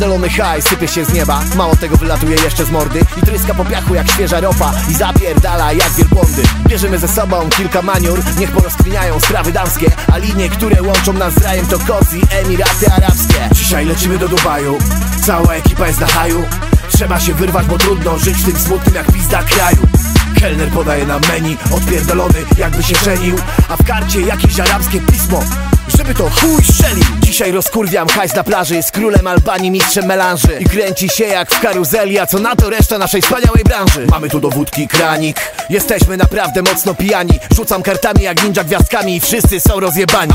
Cały haj sypie się z nieba. Mało tego wylatuje jeszcze z mordy. I tryska po piachu jak świeża ropa. I zapierdala jak wielbłądy. Bierzemy ze sobą kilka maniur. Niech porozkminiają sprawy damskie. A linie, które łączą nas z rajem to Kozi, Emiraty Arabskie. Dzisiaj lecimy do Dubaju. Cała ekipa jest na haju. Trzeba się wyrwać, bo trudno żyć tym smutnym jak pizda kraju. Kelner podaje nam menu, odpierdolony jakby się żenił. A w karcie jakieś arabskie pismo żeby to chuj strzelił. Dzisiaj rozkurwiam hajs na plaży Z królem Albanii, mistrzem melanży. I kręci się jak w karuzeli A co na to reszta naszej wspaniałej branży? Mamy tu dowódki kranik. Jesteśmy naprawdę mocno pijani. Rzucam kartami jak ninja gwiazdkami I wszyscy są rozjebani.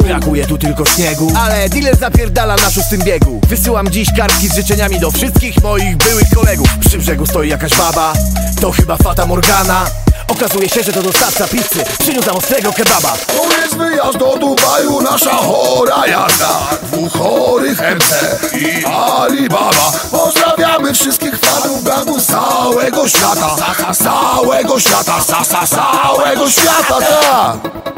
Brakuje tu tylko śniegu. Ale dealer zapierdala na szóstym biegu. Wysyłam dziś kartki z życzeniami do wszystkich moich byłych kolegów. Przy brzegu stoi jakaś baba. To chyba Fata Morgana Okazuje się, że to dostawca pizzy Przyniósł nam ostrego kebaba. To jest wyjazd do Dubaju, nasza chora jazda. Dwóch chorych MC i Alibaba. Pozdrawiamy wszystkich fanów gangu z całego świata. Całego świata, z całego świata, tak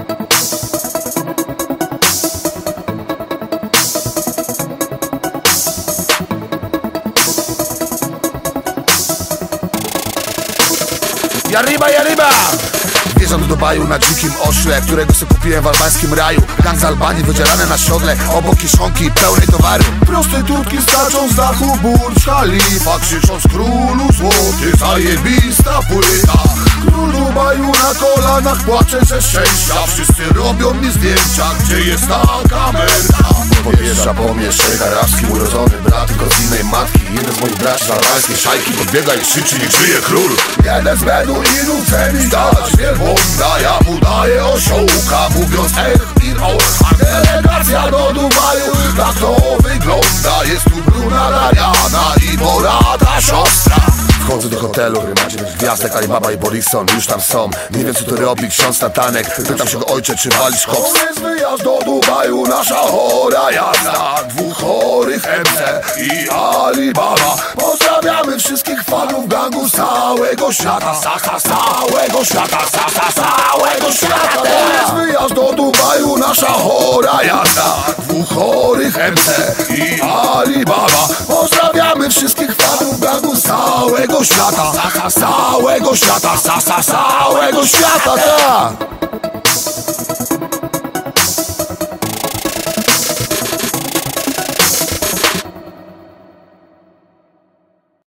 Jariba, jariba! Wjeżdżam do Dubaju na dzikim ośle Którego sobie kupiłem w albańskim raju. Gang z Albanii wydzierane na siodle Obok kiszonki pełnej towaru. Prostytutki skaczą z dachu Burcz Khalifa Krzycząc królu złoty Zajebista płyta. Król Dubaju na kolanach Płacze ze szczęścia Wszyscy robią mi zdjęcia Gdzie jest ta kamerka? Podjeżdża po mnie szejk arabski Urodzony brat albańskiej szajki Podbiega i krzyczy niech żyje król. Jeden z Beduinów chce mi dać wielbłąda Ja mu daję osiołka Mówiąc ech ir orcha Delegacja do Dubaju Tak to wygląda. Jest tu Bruna Dariana I Borata siostra. Wchodzę do hotelu, który ma dziewięć gwiazdek Alibaba i Borison już tam są. Nie wiem co tu robi ksiądz Natanek. Pytam się go ojcze czy walisz koks? To jest wyjazd do Dubaju Nasza chora jazda i Alibaba. Pozdrawiamy wszystkich fanów gangu z całego świata. Z całego świata, z całego świata. To jest wyjazd do Dubaju Nasza chora jazda. Dwóch chorych MC i Alibaba. Pozdrawiamy wszystkich fanów gangu z całego świata. Z całego świata, z całego świata, tak